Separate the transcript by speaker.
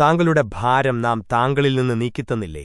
Speaker 1: താങ്കളുടെ ഭാരം നാം താങ്കളിൽ നിന്ന് നീക്കിത്തന്നില്ലേ